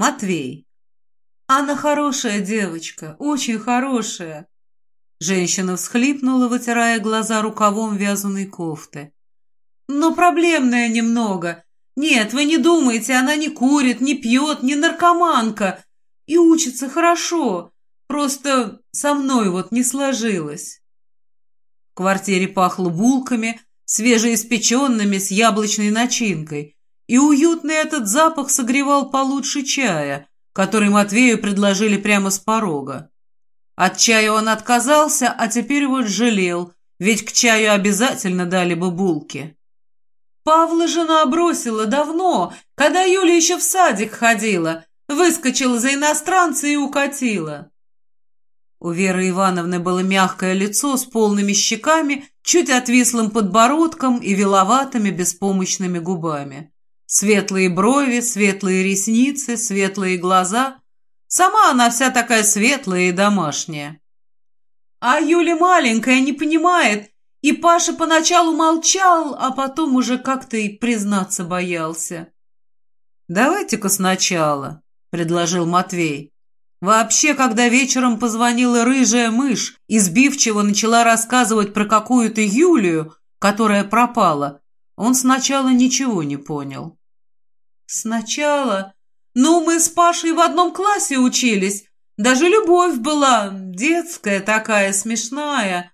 Матвей. Она хорошая девочка, очень хорошая. Женщина всхлипнула, вытирая глаза рукавом вязаной кофты. Но проблемная немного. Нет, вы не думайте, она не курит, не пьет, не наркоманка. И учится хорошо. Просто со мной вот не сложилось. В квартире пахло булками, свежеиспеченными с яблочной начинкой, и уютный этот запах согревал получше чая, который Матвею предложили прямо с порога. От чая он отказался, а теперь вот жалел, ведь к чаю обязательно дали бы булки. Павла жена бросила давно, когда Юля еще в садик ходила, выскочила за иностранца и укатила. У Веры Ивановны было мягкое лицо с полными щеками, чуть отвислым подбородком и виловатыми беспомощными губами. Светлые брови, светлые ресницы, светлые глаза, Сама она вся такая светлая и домашняя. А Юля маленькая, не понимает, и Паша поначалу молчал, а потом уже как-то и признаться боялся. «Давайте-ка сначала», — предложил Матвей. Вообще, когда вечером позвонила рыжая мышь и сбивчиво начала рассказывать про какую-то Юлию, которая пропала, он сначала ничего не понял. «Сначала ну, мы с Пашей в одном классе учились. Даже любовь была, детская такая, смешная.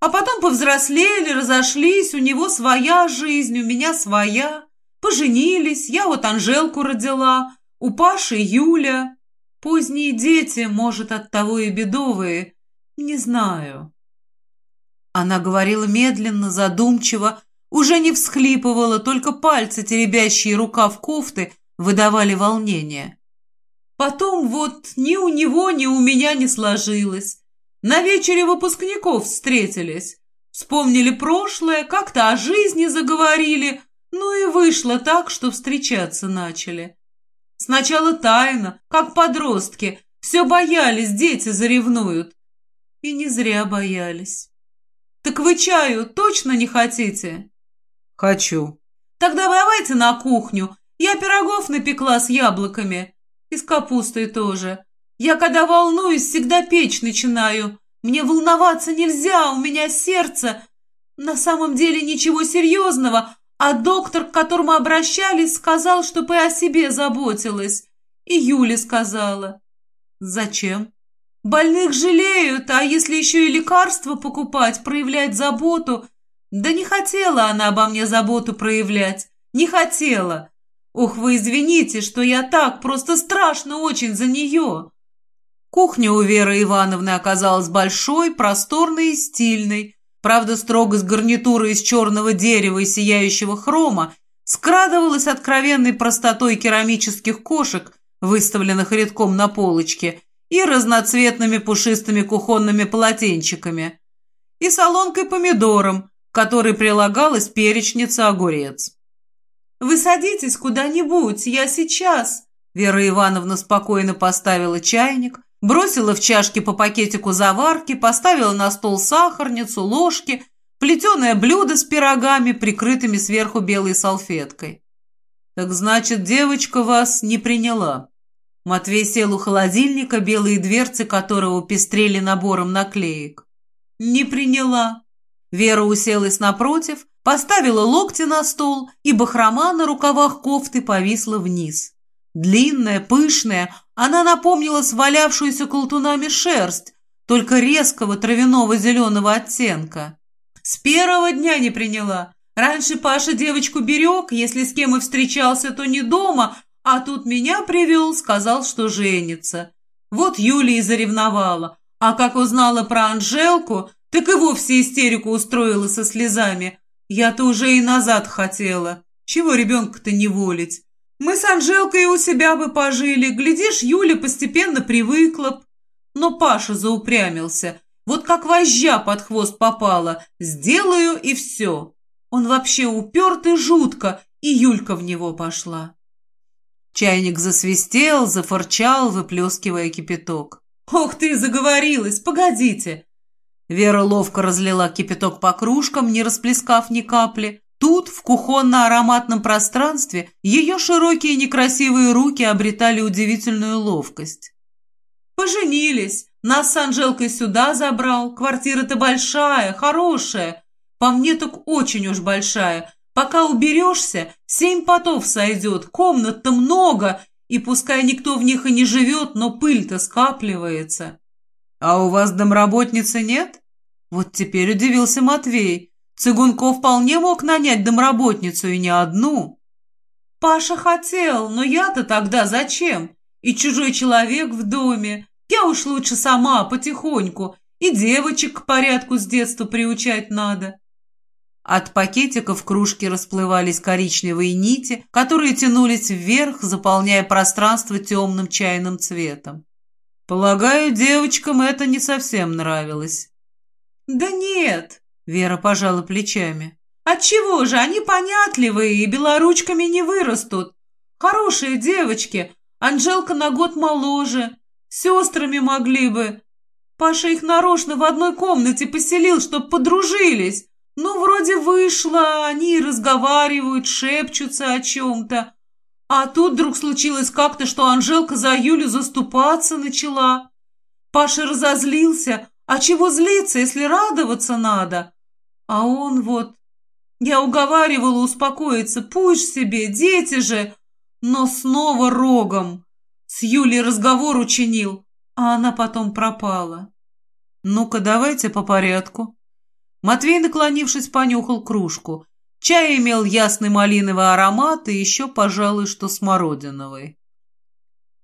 А потом повзрослели, разошлись, у него своя жизнь, у меня своя. Поженились, я вот Анжелку родила, у Паши Юля. Поздние дети, может, от того и бедовые, не знаю. Она говорила медленно, задумчиво, уже не всхлипывала, только пальцы, теребящие рукав кофты, выдавали волнение. Потом вот ни у него, ни у меня не сложилось. На вечере выпускников встретились. Вспомнили прошлое, как-то о жизни заговорили, ну и вышло так, что встречаться начали. Сначала тайно, как подростки, все боялись, дети заревнуют. И не зря боялись. «Так вы чаю точно не хотите?» «Хочу». «Тогда давайте на кухню, я пирогов напекла с яблоками. И с капустой тоже. Я, когда волнуюсь, всегда печь начинаю. Мне волноваться нельзя, у меня сердце. На самом деле ничего серьезного, а доктор, к которому обращались, сказал, чтобы и о себе заботилась. И Юля сказала. Зачем? Больных жалеют, а если еще и лекарства покупать, проявлять заботу... Да не хотела она обо мне заботу проявлять. Не хотела. Ух, вы извините, что я так, просто страшно очень за нее. Кухня у Веры Ивановны оказалась большой, просторной и стильной. Правда, строго с гарнитурой из черного дерева и сияющего хрома скрадывалась откровенной простотой керамических кошек, выставленных редком на полочке, и разноцветными пушистыми кухонными полотенчиками, и солонкой помидором, которой прилагалась перечница огурец. «Вы садитесь куда-нибудь, я сейчас!» Вера Ивановна спокойно поставила чайник, бросила в чашки по пакетику заварки, поставила на стол сахарницу, ложки, плетеное блюдо с пирогами, прикрытыми сверху белой салфеткой. «Так значит, девочка вас не приняла?» Матвей сел у холодильника, белые дверцы которого пестрели набором наклеек. «Не приняла». Вера уселась напротив, Поставила локти на стол, и бахрома на рукавах кофты повисла вниз. Длинная, пышная, она напомнила свалявшуюся колтунами шерсть, только резкого травяного зеленого оттенка. С первого дня не приняла. Раньше Паша девочку берег, если с кем и встречался, то не дома, а тут меня привел, сказал, что женится. Вот Юлия и заревновала. А как узнала про Анжелку, так и вовсе истерику устроила со слезами. Я-то уже и назад хотела. Чего ребенка-то не волить? Мы с Анжелкой у себя бы пожили. Глядишь, Юля постепенно привыкла б. Но Паша заупрямился. Вот как вожжа под хвост попала. Сделаю и все. Он вообще упертый жутко, и Юлька в него пошла. Чайник засвистел, зафорчал, выплескивая кипяток. «Ох ты, заговорилась! Погодите! Вера ловко разлила кипяток по кружкам, не расплескав ни капли, Тут, в кухонно-ароматном пространстве, ее широкие некрасивые руки обретали удивительную ловкость. «Поженились. Нас с Анжелкой сюда забрал. Квартира-то большая, хорошая. По мне так очень уж большая. Пока уберешься, семь потов сойдет, комнат-то много, и пускай никто в них и не живет, но пыль-то скапливается». «А у вас домработницы нет?» Вот теперь удивился Матвей. Цыгунков вполне мог нанять домработницу и не одну. Паша хотел, но я-то тогда зачем? И чужой человек в доме. Я уж лучше сама, потихоньку. И девочек к порядку с детства приучать надо. От пакетиков кружки расплывались коричневые нити, которые тянулись вверх, заполняя пространство темным чайным цветом. Полагаю, девочкам это не совсем нравилось. «Да нет», Вера пожала плечами. «Отчего же? Они понятливые и белоручками не вырастут. Хорошие девочки. Анжелка на год моложе. Сестрами могли бы. Паша их нарочно в одной комнате поселил, чтоб подружились. Ну, вроде вышло, они разговаривают, шепчутся о чем-то. А тут вдруг случилось как-то, что Анжелка за Юлю заступаться начала. Паша разозлился. А чего злиться, если радоваться надо? А он вот... Я уговаривала успокоиться, пусть себе, дети же, но снова рогом. С Юлей разговор учинил, а она потом пропала. Ну-ка, давайте по порядку. Матвей, наклонившись, понюхал кружку. Чай имел ясный малиновый аромат и еще, пожалуй, что смородиновый.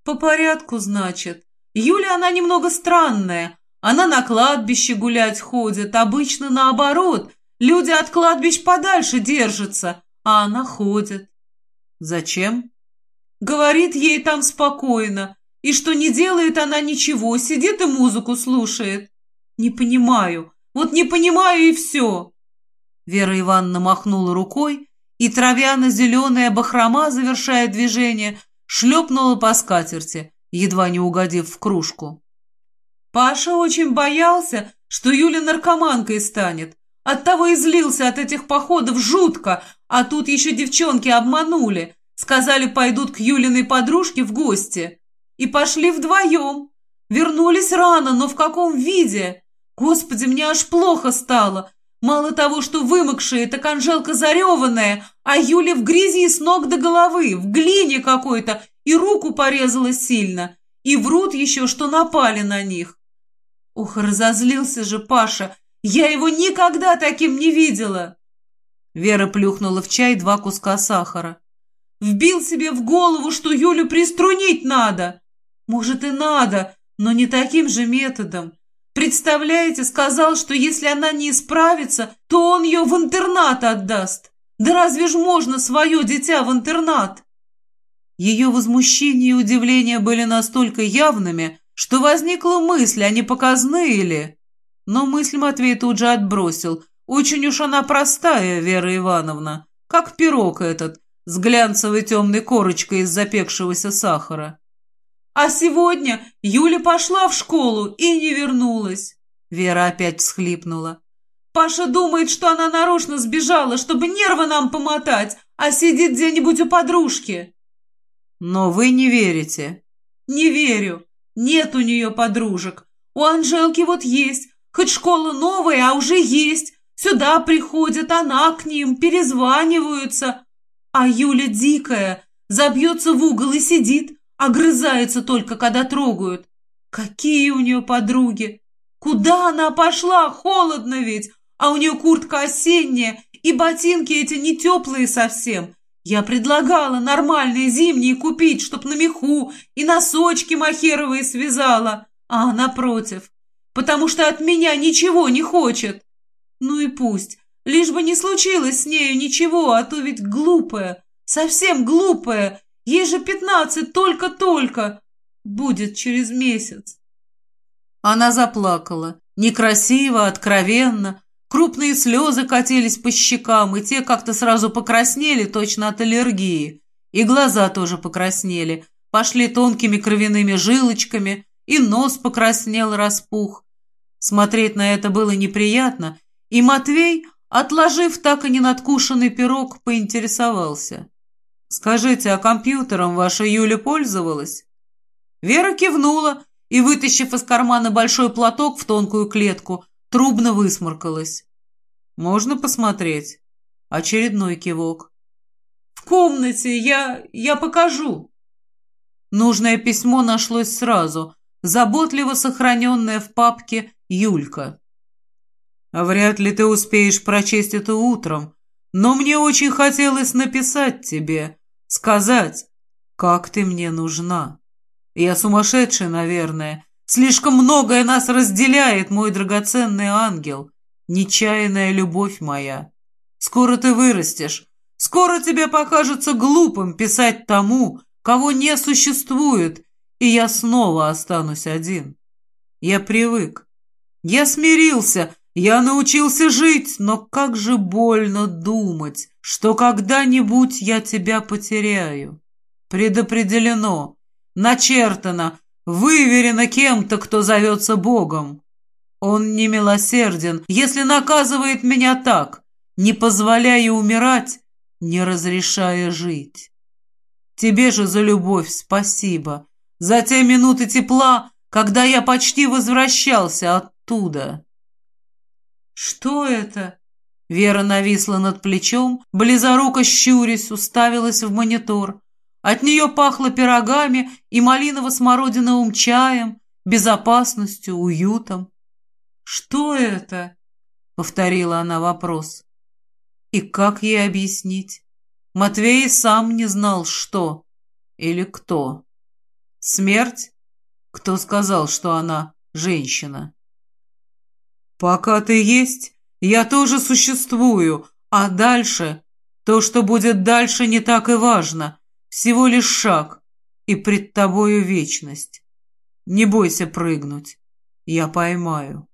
По порядку, значит. Юля, она немного странная, она на кладбище гулять ходит, обычно наоборот. Люди от кладбищ подальше держатся, а она ходит. Зачем? Говорит ей там спокойно. И что не делает она ничего, сидит и музыку слушает. Не понимаю. Вот не понимаю и все. Вера Ивановна махнула рукой, и травяно-зеленая бахрома, завершая движение, шлепнула по скатерти, едва не угодив в кружку. Паша очень боялся, что Юля наркоманкой станет. Оттого и злился от этих походов жутко, а тут еще девчонки обманули. Сказали, пойдут к Юлиной подружке в гости. И пошли вдвоем. Вернулись рано, но в каком виде? Господи, мне аж плохо стало. Мало того, что вымокшая, так Анжелка зареванная, а Юля в грязи с ног до головы, в глине какой-то, и руку порезала сильно. И врут еще, что напали на них. Ух, разозлился же Паша. Я его никогда таким не видела. Вера плюхнула в чай два куска сахара. Вбил себе в голову, что Юлю приструнить надо. Может и надо, но не таким же методом. Представляете, сказал, что если она не исправится, то он ее в интернат отдаст. Да разве ж можно свое дитя в интернат? Ее возмущение и удивление были настолько явными, что возникла мысль, а не показные ли? Но мысль Матвей тут же отбросил. Очень уж она простая, Вера Ивановна, как пирог этот, с глянцевой темной корочкой из запекшегося сахара. А сегодня Юля пошла в школу и не вернулась. Вера опять всхлипнула. Паша думает, что она нарочно сбежала, чтобы нервы нам помотать, а сидит где-нибудь у подружки. Но вы не верите. Не верю. Нет у нее подружек. У Анжелки вот есть. Хоть школа новая, а уже есть. Сюда приходят, она к ним, перезваниваются. А Юля дикая, забьется в угол и сидит, огрызается только, когда трогают. Какие у нее подруги! Куда она пошла? Холодно ведь, а у нее куртка осенняя, и ботинки эти не теплые совсем. Я предлагала нормальные зимние купить, чтоб на меху и носочки махеровые связала, а она против, потому что от меня ничего не хочет. Ну и пусть, лишь бы не случилось с нею ничего, а то ведь глупая, совсем глупая, ей же пятнадцать только-только, будет через месяц. Она заплакала, некрасиво, откровенно, Крупные слезы катились по щекам, и те как-то сразу покраснели, точно от аллергии. И глаза тоже покраснели, пошли тонкими кровяными жилочками, и нос покраснел, распух. Смотреть на это было неприятно, и Матвей, Отложив так и не надкушенный пирог, поинтересовался. «Скажите, а компьютером ваша Юля пользовалась?» Вера кивнула и, вытащив из кармана большой платок в тонкую клетку, трубно высморкалась. «Можно посмотреть?» Очередной кивок. «В комнате, я... я покажу». Нужное письмо нашлось сразу, заботливо сохраненное в папке «Юлька». «Вряд ли ты успеешь прочесть это утром, но мне очень хотелось написать тебе, сказать, как ты мне нужна. Я сумасшедший, наверное. Слишком многое нас разделяет, мой драгоценный ангел, нечаянная любовь моя. Скоро ты вырастешь, скоро тебе покажется глупым писать тому, кого не существует, и я снова останусь один. Я привык. Я смирился, я научился жить, но как же больно думать, что когда-нибудь я тебя потеряю. Предопределено, начертано, выверено кем-то, кто зовется Богом. Он не милосерден, если наказывает меня так, не позволяя умирать, не разрешая жить. Тебе же за любовь спасибо, за те минуты тепла, когда я почти возвращался оттуда. «Что это?» Вера нависла над плечом, близоруко щурясь, уставилась в монитор. От нее пахло пирогами и малиново-смородиновым чаем, безопасностью, уютом. «Что это?» — повторила она вопрос. И как ей объяснить? Матвей сам не знал, что или кто. Смерть? Кто сказал, что она женщина? Пока ты есть, я тоже существую, а дальше... То, что будет дальше, не так и важно. Всего лишь шаг, и пред тобою вечность. Не бойся прыгнуть. Я поймаю.